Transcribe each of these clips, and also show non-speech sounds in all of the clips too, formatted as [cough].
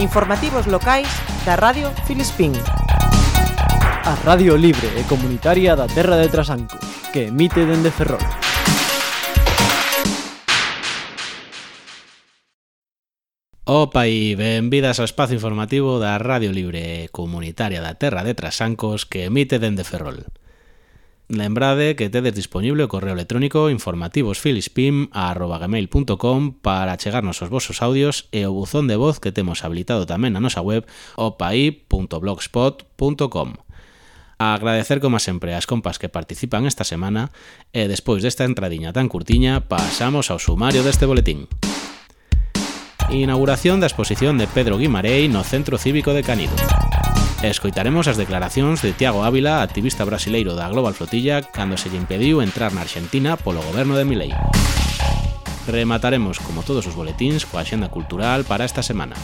Informativos locais da Radio Filispín. A Radio Libre e Comunitaria da Terra de Trasanco, que emite dende Ferrol. Opa e benvidas ao espazo informativo da Radio Libre Comunitaria da Terra de Trasancos que emite dende Ferrol. Lembrade que tedes disponible correo electrónico informativosfilispim.gmail.com para chegarnos os vosos audios e o buzón de voz que temos habilitado tamén na nosa web opai.blogspot.com. A agradecer como sempre as compas que participan esta semana e despois desta entradiña tan curtiña pasamos ao sumario deste boletín. Inauguración da exposición de Pedro Guimarei no Centro Cívico de Canido. Escoitaremos as declaracións de Tiago Ávila, activista brasileiro da Global Flotilla, cando se lle impediu entrar na Argentina polo goberno de Milei. Remataremos, como todos os boletíns, coa xenda cultural para esta semana.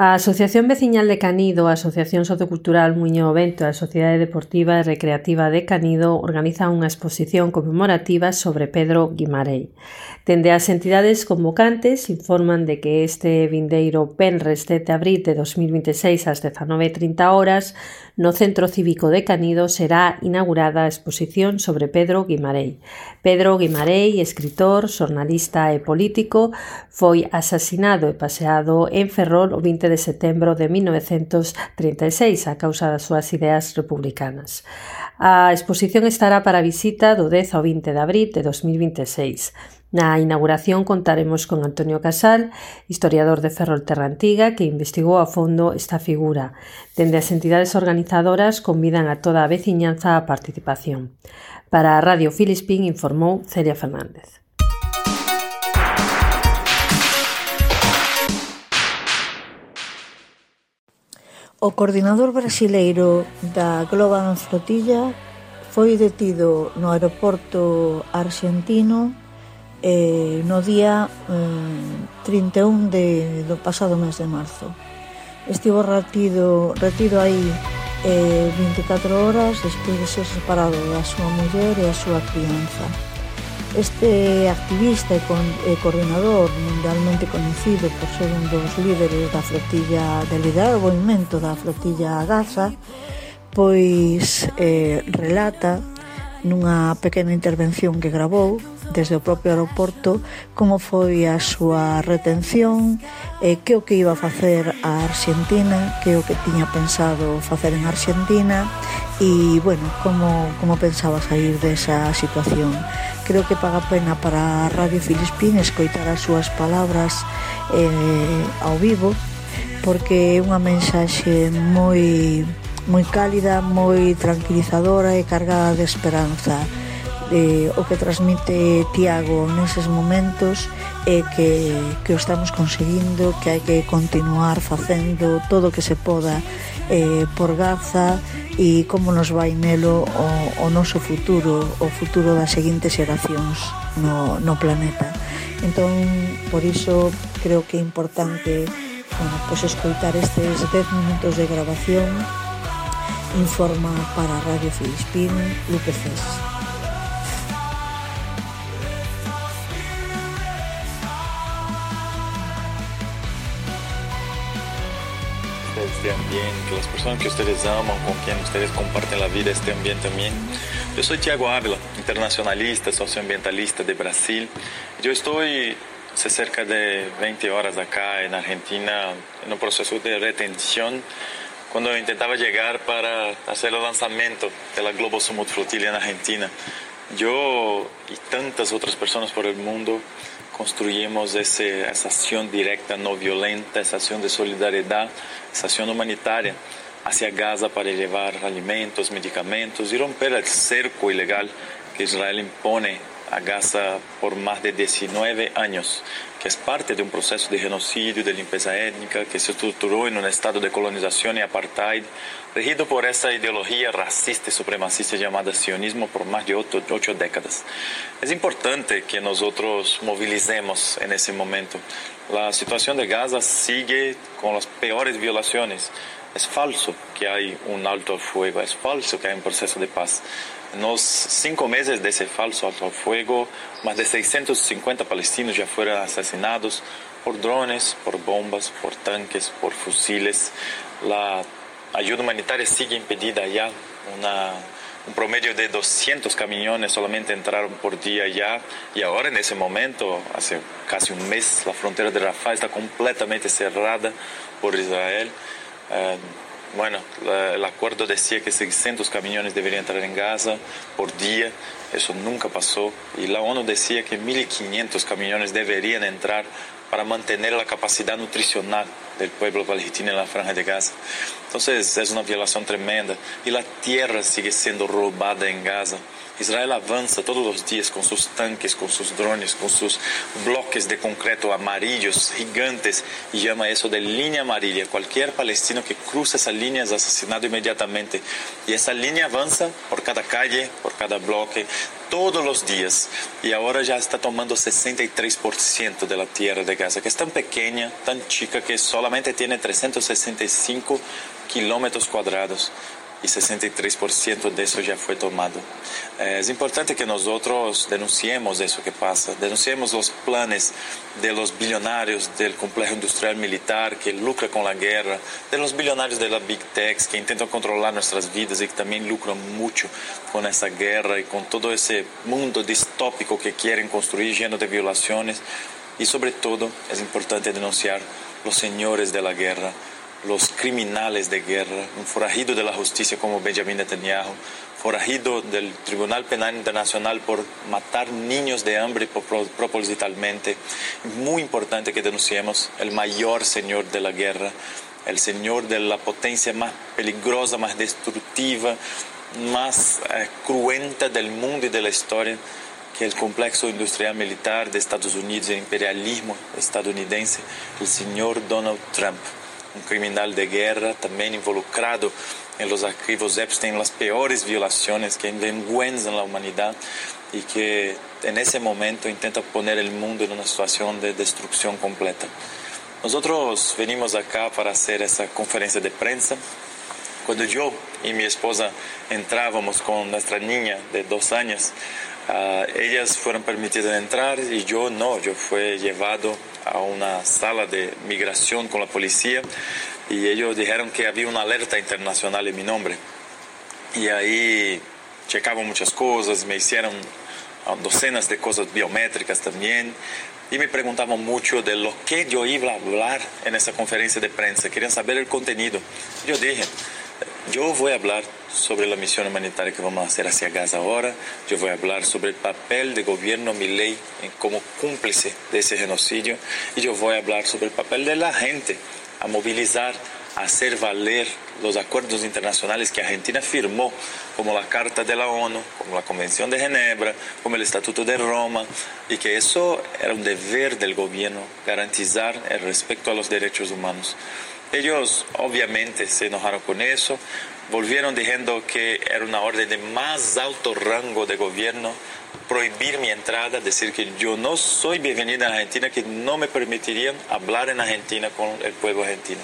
A Asociación Veciñal de Canido, a Asociación Sociocultural Muño Vento e a Sociedade Deportiva e Recreativa de Canido organizan unha exposición conmemorativa sobre Pedro Guimarei. Dende as entidades convocantes informan de que este vindeiro Penres 7 de abril de 2026 ás 19.30 horas no Centro Cívico de Canido será inaugurada a exposición sobre Pedro Guimarei. Pedro Guimarei, escritor, xornalista e político, foi asasinado e paseado en Ferrol o 20 de setembro de 1936 a causa das súas ideas republicanas. A exposición estará para visita do 10 ao 20 de abril de 2026. Na inauguración contaremos con Antonio Casal, historiador de Ferrol Terra Antiga, que investigou a fondo esta figura. Dende as entidades organizadoras convidan a toda a veciñanza a participación. Para a Radio Filispín informou Celia Fernández. O coordinador brasileiro da Global Flotilla foi detido no aeroporto arxentino eh, no día eh, 31 de, do pasado mes de marzo. Estivo retido, retido aí eh, 24 horas despois de ser separado da súa muller e a súa crianza. Este activista e, con, e coordinador mundialmente conocido por ser un dos líderes da flotilla de liderar o movimento da flotilla Gaza, pois eh, relata nunha pequena intervención que grabou desde o propio aeroporto como foi a súa retención e que o que iba a facer a Argentina, que o que tiña pensado facer en Argentina e, bueno, como, como pensaba sair desa situación. Creo que paga pena para a Radio Filispín escoitar as súas palabras eh, ao vivo porque é unha mensaxe moi moi cálida, moi tranquilizadora e cargada de esperanza eh, o que transmite Tiago neses momentos é que, que o estamos conseguindo, que hai que continuar facendo todo o que se poda eh, por Gaza e como nos vai nelo o, o noso futuro, o futuro das seguintes xeracións no, no planeta. Entón, por iso creo que é importante bueno, pois escoitar estes 10 minutos de grabación informa para Radio Filispín Lupe César. Este ambiente, las personas que ustedes aman, con quien ustedes comparten la vida, este ambiente también. Yo soy Tiago Ávila, internacionalista, socioambientalista de Brasil. Yo estoy hace cerca de 20 horas acá en Argentina en un proceso de retención cuando intentaba llegar para hacer el lanzamiento de la Globo Summit Flotilla en Argentina. Yo y tantas otras personas por el mundo construimos esa acción directa, no violenta, esa acción de solidaridad, esa acción humanitaria hacia Gaza para llevar alimentos, medicamentos y romper el cerco ilegal que Israel impone a Gaza por más de 19 años, que es parte de un proceso de genocidio, de limpieza étnica, que se estructuró en un estado de colonización y apartheid, regido por esa ideología racista y supremacista llamada sionismo por más de ocho, ocho décadas. Es importante que nosotros movilicemos en ese momento. La situación de Gaza sigue con las peores violaciones es falso que hay un alto al fuego, es falso que hay un proceso de paz. En los cinco meses de ese falso alto al fuego, más de 650 palestinos ya fueron asesinados por drones, por bombas, por tanques, por fusiles. La ayuda humanitaria sigue impedida ya. Un promedio de 200 camiones solamente entraron por día ya. Y ahora, en ese momento, hace casi un mes, la frontera de Rafah está completamente cerrada por Israel. Eh, bueno, el acuerdo decía que 600 camiones deberían entrar en Gaza por día, eso nunca pasó. Y la ONU decía que 1.500 camiones deberían entrar para mantener la capacidad nutricional del pueblo palestino en la franja de Gaza. Entonces es una violación tremenda y la tierra sigue siendo robada en Gaza. Israel avanza todos los días con sus tanques, con sus drones, con sus bloques de concreto amarillos gigantes y llama eso de línea amarilla. Cualquier palestino que cruza esa línea es asesinado inmediatamente. Y esa línea avanza por cada calle, por cada bloque, todos los días. Y ahora ya está tomando 63% de la tierra de Gaza, que es tan pequeña, tan chica, que solamente tiene 365 kilómetros cuadrados y 63% de eso ya fue tomado. Eh, es importante que nosotros denunciemos eso que pasa, denunciemos los planes de los billonarios del complejo industrial militar que lucra con la guerra, de los billonarios de la Big Tech que intentan controlar nuestras vidas y que también lucran mucho con esa guerra y con todo ese mundo distópico que quieren construir lleno de violaciones. Y sobre todo es importante denunciar los señores de la guerra, los criminales de guerra, un forajido de la justicia como Benjamin Netanyahu, forajido del Tribunal Penal Internacional por matar niños de hambre propositalmente. Muy importante que denunciemos el mayor señor de la guerra, el señor de la potencia más peligrosa, más destructiva, más eh, cruenta del mundo y de la historia que el complejo industrial militar de Estados Unidos, el imperialismo estadounidense, el señor Donald Trump un criminal de guerra también involucrado en los archivos Epstein, las peores violaciones que envergüenzan la humanidad y que en ese momento intenta poner el mundo en una situación de destrucción completa. Nosotros venimos acá para hacer esa conferencia de prensa. Cuando yo y mi esposa entrábamos con nuestra niña de dos años, uh, ellas fueron permitidas entrar y yo no, yo fui llevado a una sala de migración con la policía y ellos dijeron que había una alerta internacional en mi nombre. Y ahí checaban muchas cosas, me hicieron ah, docenas de cosas biométricas también y me preguntaban mucho de lo que yo iba a hablar en esa conferencia de prensa, querían saber el contenido. Yo dije, yo voy a hablar sobre la misión humanitaria que vamos a hacer hacia Gaza ahora. Yo voy a hablar sobre el papel del gobierno Milei como cómplice de ese genocidio. Y yo voy a hablar sobre el papel de la gente a movilizar, a hacer valer los acuerdos internacionales que Argentina firmó, como la Carta de la ONU, como la Convención de Ginebra, como el Estatuto de Roma, y que eso era un deber del gobierno, garantizar el respeto a los derechos humanos. Ellos obviamente se enojaron con eso, volvieron diciendo que era una orden de más alto rango de gobierno prohibir mi entrada, decir que yo no soy bienvenida en Argentina, que no me permitirían hablar en Argentina con el pueblo argentino.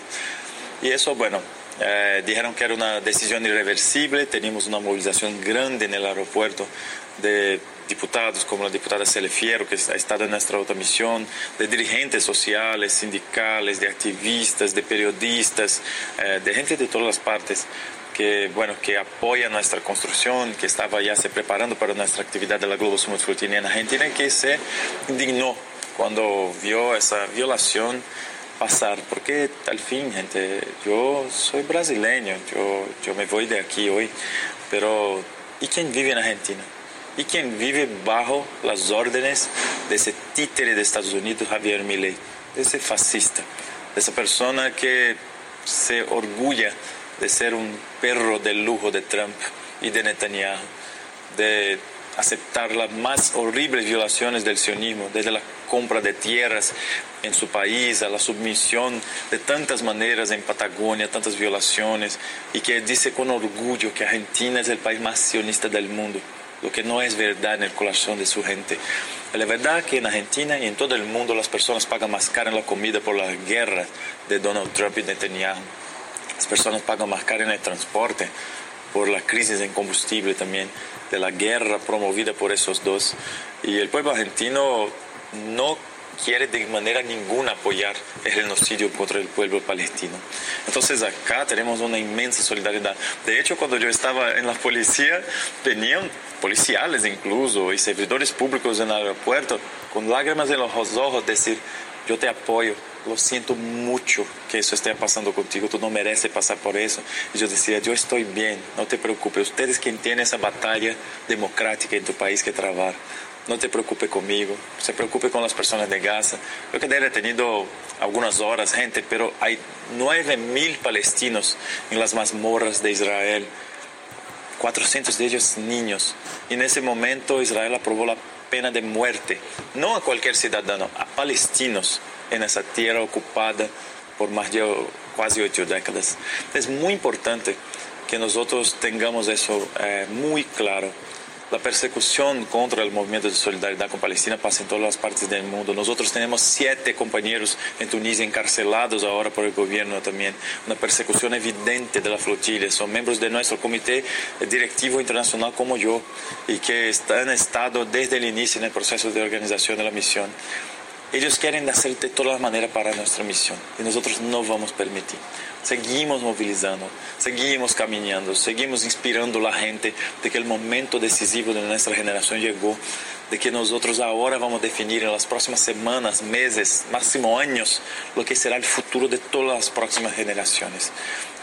Y eso, bueno, eh, dijeron que era una decisión irreversible, teníamos una movilización grande en el aeropuerto de diputados como la diputada Celia Fierro, que ha estado en nuestra otra misión, de dirigentes sociales, sindicales, de activistas, de periodistas, eh, de gente de todas las partes que, bueno, que apoya nuestra construcción, que estaba ya se preparando para nuestra actividad de la Globo Summit Frutina en Argentina, que se indignó cuando vio esa violación pasar, porque al fin, gente, yo soy brasileño, yo, yo me voy de aquí hoy, pero ¿y quién vive en Argentina? Y quien vive bajo las órdenes de ese títere de Estados Unidos, Javier Milei, de ese fascista, de esa persona que se orgulla de ser un perro de lujo de Trump y de Netanyahu, de aceptar las más horribles violaciones del sionismo, desde la compra de tierras en su país, a la submisión de tantas maneras en Patagonia, tantas violaciones, y que dice con orgullo que Argentina es el país más sionista del mundo lo que no es verdad en el corazón de su gente. La verdad que en Argentina y en todo el mundo las personas pagan más caro en la comida por la guerra de Donald Trump y Netanyahu. Las personas pagan más caro en el transporte por la crisis en combustible también, de la guerra promovida por esos dos. Y el pueblo argentino no quiere de manera ninguna apoyar el genocidio contra el pueblo palestino. Entonces acá tenemos una inmensa solidaridad. De hecho, cuando yo estaba en la policía, venían policiales incluso y servidores públicos en el aeropuerto con lágrimas en los ojos decir, yo te apoyo, lo siento mucho que eso esté pasando contigo, tú no mereces pasar por eso. Y yo decía, yo estoy bien, no te preocupes, ustedes quien tienen esa batalla democrática en tu país que trabar no te preocupes conmigo, se preocupe con las personas de Gaza. Yo que he tenido algunas horas, gente, pero hay 9 mil palestinos en las mazmorras de Israel, 400 de ellos niños. Y en ese momento Israel aprobó la pena de muerte, no a cualquier ciudadano, a palestinos en esa tierra ocupada por más de casi ocho décadas. Es muy importante que nosotros tengamos eso eh, muy claro la persecución contra el movimiento de solidaridad con Palestina pasa en todas las partes del mundo. Nosotros tenemos siete compañeros en Tunisia encarcelados ahora por el gobierno también. Una persecución evidente de la flotilla. Son miembros de nuestro comité directivo internacional como yo y que han estado desde el inicio en el proceso de organización de la misión. Ellos quieren hacer de todas las maneras para nuestra misión y nosotros no vamos permitir. Seguimos movilizando, seguimos caminando, seguimos inspirando a la gente de que el momento decisivo de nuestra generación llegó, de que nosotros ahora vamos definir en las próximas semanas, meses, máximo años, lo que será el futuro de todas las próximas generaciones.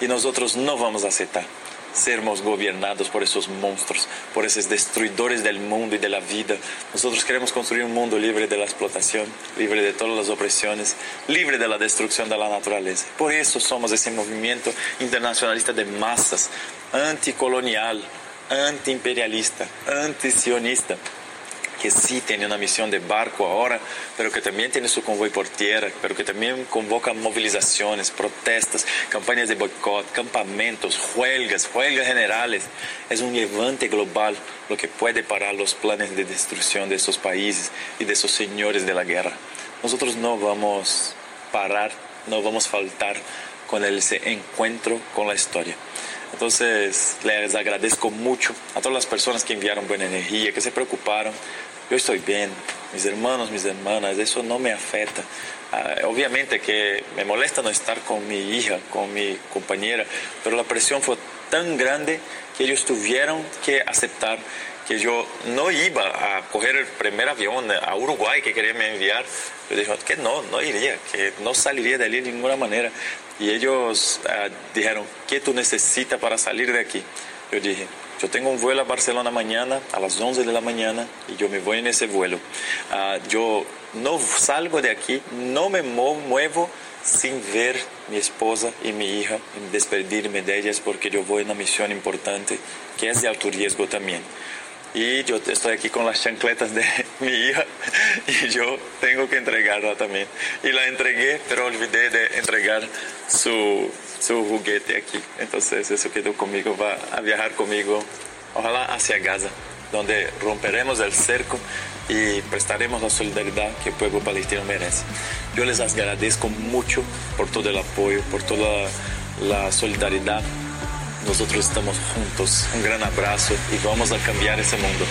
Y nosotros no vamos a aceptar sermos gobernados por esos monstruos, por esos destruidores del mundo y de la vida. Nosotros queremos construir un mundo libre de la explotación, libre de todas las opresiones, libre de la destrucción de la naturaleza. Por eso somos ese movimiento internacionalista de masas, anticolonial, antiimperialista, antisionista que sí tiene una misión de barco ahora, pero que también tiene su convoy por tierra, pero que también convoca movilizaciones, protestas, campañas de boicot, campamentos, huelgas, huelgas generales. Es un levante global lo que puede parar los planes de destrucción de esos países y de esos señores de la guerra. Nosotros no vamos a parar, no vamos a faltar con ese encuentro con la historia. Entonces, les agradezco mucho a todas las personas que enviaron buena energía, que se preocuparon, yo estoy bien, mis hermanos, mis hermanas, eso no me afecta. Uh, obviamente que me molesta no estar con mi hija, con mi compañera, pero la presión fue tan grande que ellos tuvieron que aceptar que yo no iba a coger el primer avión a Uruguay que querían me enviar. Yo dije que no, no iría, que no saliría de allí de ninguna manera. Y ellos uh, dijeron, ¿qué tú necesitas para salir de aquí? Yo dije, yo tengo un vuelo a Barcelona mañana a las 11 de la mañana y yo me voy en ese vuelo. Uh, yo no salgo de aquí, no me muevo sin ver mi esposa y mi hija despedirme de ellas porque yo voy en una misión importante que es de alto riesgo también y yo estoy aquí con las chancletas de [laughs] mi hija y yo tengo que entregarla también. Y la entregué, pero olvidé de entregar su, su juguete aquí. Entonces eso quedó conmigo, va a viajar conmigo, ojalá hacia Gaza, donde romperemos el cerco y prestaremos la solidaridad que el pueblo palestino merece. Yo les agradezco mucho por todo el apoyo, por toda la solidaridad nosotros estamos juntos. Un gran abrazo y vamos a cambiar ese mundo.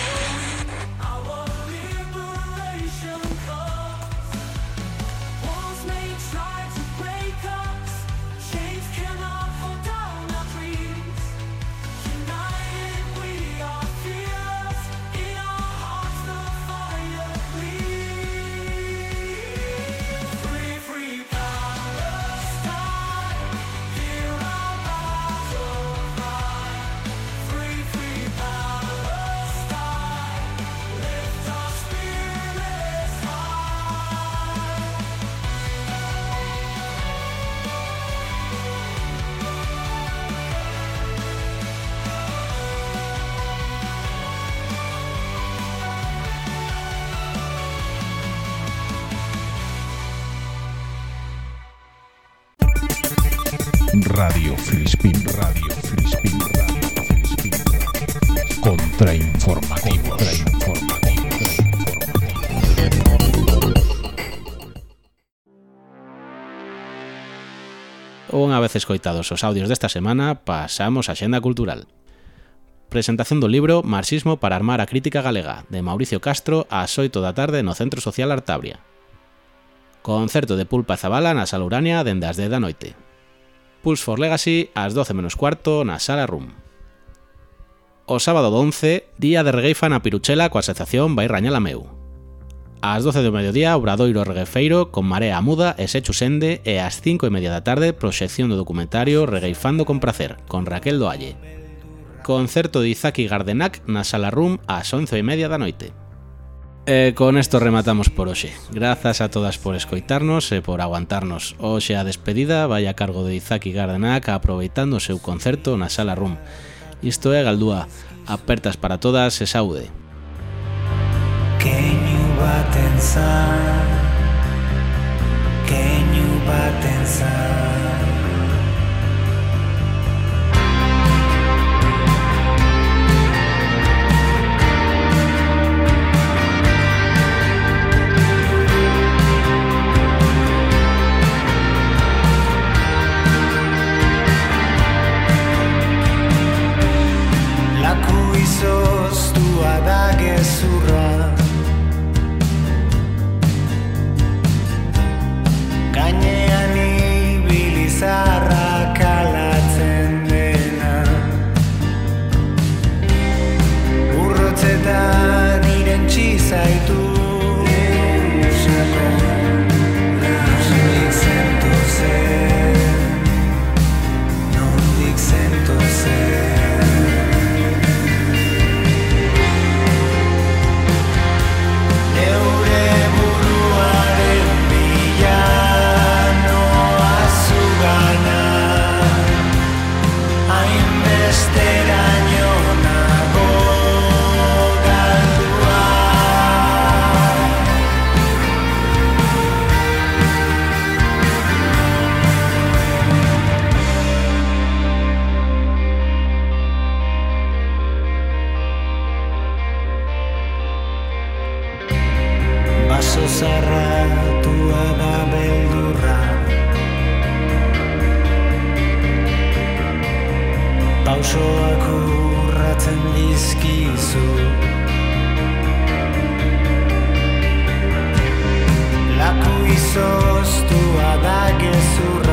Radio Filispin Radio Filispin Radio Filispin Contrainformativo, contrainformativo. Unha vez escoitados os audios desta semana, pasamos á xenda cultural. Presentación do libro Marxismo para armar a crítica galega, de Mauricio Castro, ás 8 da tarde no Centro Social Artabria. Concerto de Pulpa Zabala na Sala Urania dende as 10 da noite. Pulse for Legacy ás 12 menos cuarto na Sala Room. O sábado 11, día de regueifa na Piruchela coa asociación Vai Rañala Meu. Ás 12 do mediodía, obradoiro Reguefeiro con Marea Muda e Sechu Sende e ás 5 e media da tarde, proxección do documentario Regueifando con Pracer con Raquel Doalle. Concerto de Izaki Gardenac na Sala Room ás 11 e media da noite. E con esto rematamos por hoxe. Grazas a todas por escoitarnos e por aguantarnos. Hoxe a despedida vai a cargo de Izaki Gardenac aproveitando o seu concerto na Sala Room. Isto é Galdúa. Apertas para todas e saúde. Quen baten zan pensar baten zan izoztua da gezurra Pausoak urratzen dizkizu. Laku izoztua da gezurra